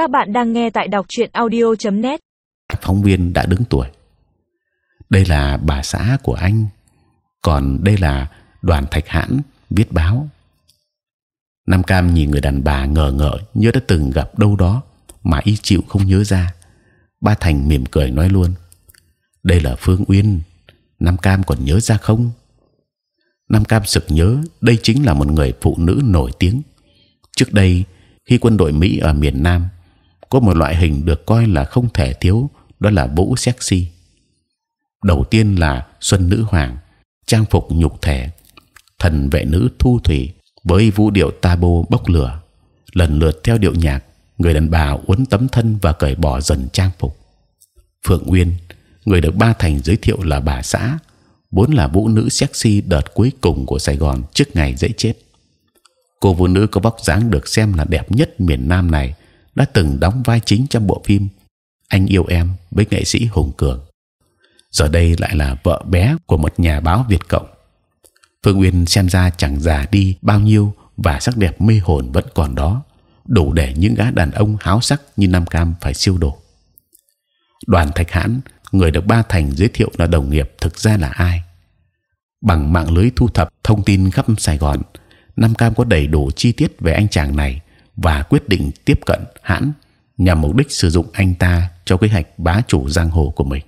Các bạn đang nghe tại đọc truyện audio.net. phóng viên đã đứng tuổi. Đây là bà xã của anh, còn đây là đoàn thạch hãn viết báo. Nam Cam nhìn người đàn bà ngờ ngợ như đã từng gặp đâu đó mà y chịu không nhớ ra. Ba Thành mỉm cười nói luôn: đây là Phương Uyên. Nam Cam còn nhớ ra không? Nam Cam sực nhớ đây chính là một người phụ nữ nổi tiếng. Trước đây khi quân đội Mỹ ở miền Nam có một loại hình được coi là không thể thiếu, đó là vũ sexy. Đầu tiên là Xuân Nữ Hoàng, trang phục nhục thể, thần vệ nữ thu thủy với vũ điệu tabo bốc lửa, lần lượt theo điệu nhạc, người đàn bà uốn tấm thân và cởi bỏ dần trang phục. Phượng Uyên, người được ba thành giới thiệu là bà xã, vốn là vũ nữ sexy đợt cuối cùng của Sài Gòn trước ngày dễ chết. Cô vũ nữ có vóc dáng được xem là đẹp nhất miền Nam này đã từng đóng vai chính trong bộ phim Anh yêu em với nghệ sĩ Hùng Cường. Giờ đây lại là vợ bé của một nhà báo Việt cộng. Phương Uyên xem ra chẳng già đi bao nhiêu và sắc đẹp mê hồn vẫn còn đó, đủ để những gã đàn ông háo sắc như Nam Cam phải siêu độ. Đoàn Thạch Hãn, người được Ba Thành giới thiệu là đồng nghiệp, thực ra là ai? Bằng mạng lưới thu thập thông tin khắp Sài Gòn, Nam Cam có đầy đủ chi tiết về anh chàng này và quyết định tiếp cận Hãn nhằm mục đích sử dụng anh ta cho kế hoạch bá chủ giang hồ của mình.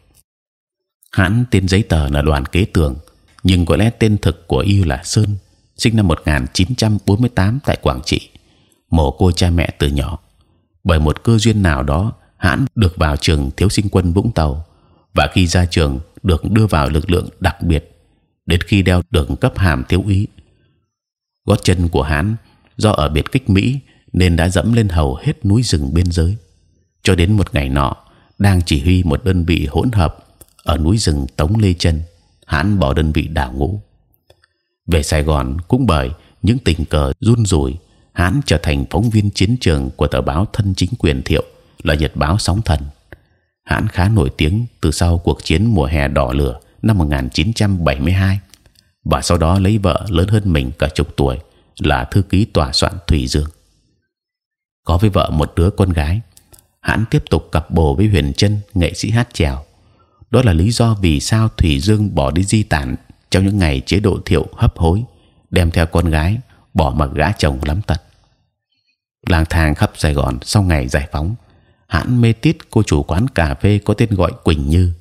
Hãn tên giấy tờ là Đoàn Kế Tường, nhưng có lẽ tên thực của y là Sơn, sinh năm 1948 tại Quảng Trị, mồ côi cha mẹ từ nhỏ. Bởi một cơ duyên nào đó, Hãn được vào trường thiếu sinh quân Vũng Tàu và khi ra trường được đưa vào lực lượng đặc biệt. Đến khi đeo được cấp hàm thiếu úy, gót chân của Hãn do ở biệt kích Mỹ nên đã dẫm lên hầu hết núi rừng biên giới. Cho đến một ngày nọ, đang chỉ huy một đơn vị hỗn hợp ở núi rừng Tống Lê Trân, hắn bỏ đơn vị đảo ngũ. Về Sài Gòn cũng bởi những tình cờ run rủi, hắn trở thành phóng viên chiến trường của tờ báo thân chính quyền Thiệu là nhật báo sóng thần. Hắn khá nổi tiếng từ sau cuộc chiến mùa hè đỏ lửa năm 1972 và sau đó lấy vợ lớn hơn mình cả chục tuổi là thư ký tòa soạn Thủy Dương. Có với vợ một đứa con gái, hãn tiếp tục cặp bồ với Huyền Trân nghệ sĩ hát chèo. Đó là lý do vì sao Thủy Dương bỏ đi di tản trong những ngày chế độ thiệu hấp hối, đem theo con gái bỏ mặc gã chồng lắm tật. lang thang khắp Sài Gòn sau ngày giải phóng, hãn mê tít cô chủ quán cà phê có tên gọi Quỳnh Như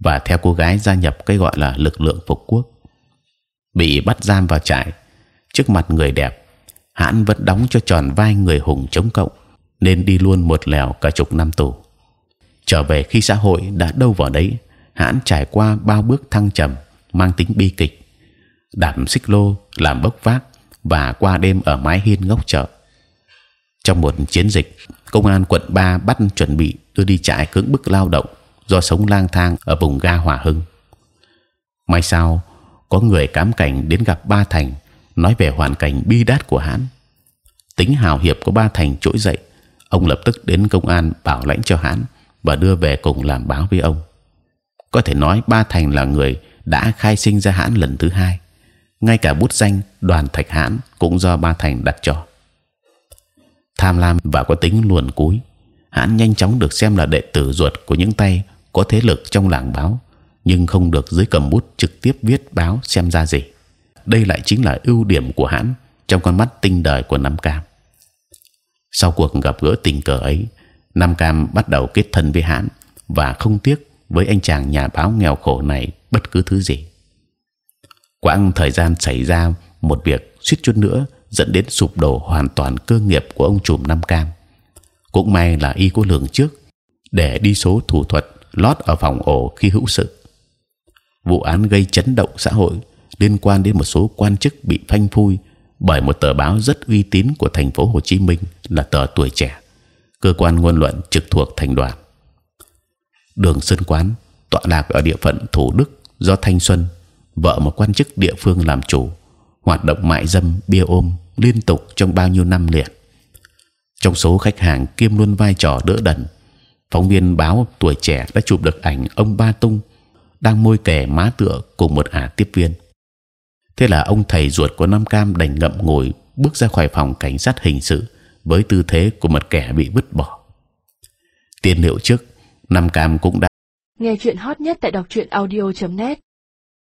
và theo cô gái gia nhập cái gọi là lực lượng phục quốc bị bắt giam vào trại trước mặt người đẹp hãn vẫn đóng cho tròn vai người hùng chống cộng, nên đi luôn một lèo cả chục năm tù. Trở về khi xã hội đã đâu vào đấy, hãn trải qua bao bước thăng trầm, mang tính bi kịch. Đảm xích lô, làm bốc vác, và qua đêm ở mái hiên ngốc chợ. Trong một chiến dịch, công an quận 3 bắt chuẩn bị đưa đi trại cưỡng bức lao động do sống lang thang ở vùng ga Hòa Hưng. Mai sau có người cám cảnh đến gặp Ba Thành nói về hoàn cảnh bi đát của hắn. Tính hào hiệp của Ba Thành trỗi dậy, ông lập tức đến công an bảo lãnh cho hắn và đưa về cùng làm báo với ông. Có thể nói Ba Thành là người đã khai sinh ra hãn lần thứ hai. Ngay cả bút danh Đoàn Thạch Hãn cũng do Ba Thành đặt cho. Tham lam và có tính luồn cúi, hãn nhanh chóng được xem là đệ tử ruột của những tay có thế lực trong làng báo nhưng không được dưới cầm bút trực tiếp viết báo xem ra gì. Đây lại chính là ưu điểm của hãn trong con mắt tinh đời của Nam Cam. Sau cuộc gặp gỡ tình cờ ấy, Nam Cam bắt đầu kết thân với hãn và không tiếc với anh chàng nhà báo nghèo khổ này bất cứ thứ gì. Quãng thời gian xảy ra một việc suýt chút nữa dẫn đến sụp đổ hoàn toàn cơ nghiệp của ông trùm Nam Cam. Cũng may là y có lường trước để đi số thủ thuật lót ở phòng ổ khi hữu sự vụ án gây chấn động xã hội liên quan đến một số quan chức bị phanh phui bởi một tờ báo rất uy tín của thành phố Hồ Chí Minh là tờ Tuổi Trẻ, cơ quan ngôn luận trực thuộc thành đoàn. Đường Sơn Quán tọa lạc ở địa phận Thủ Đức do Thanh Xuân, vợ một quan chức địa phương làm chủ, hoạt động mại dâm, bia ôm liên tục trong bao nhiêu năm liền. Trong số khách hàng kiêm luôn vai trò đỡ đần, phóng viên báo Tuổi Trẻ đã chụp được ảnh ông Ba Tung đang môi kẻ má tựa cùng một ả tiếp viên. Thế là ông thầy ruột của Nam Cam đành ngậm ngùi bước ra khỏi phòng cảnh sát hình sự với tư thế của một kẻ bị vứt bỏ. Tiên liệu trước, Nam Cam cũng đã Nghe chuyện hot nhất tại đọc truyện audio.net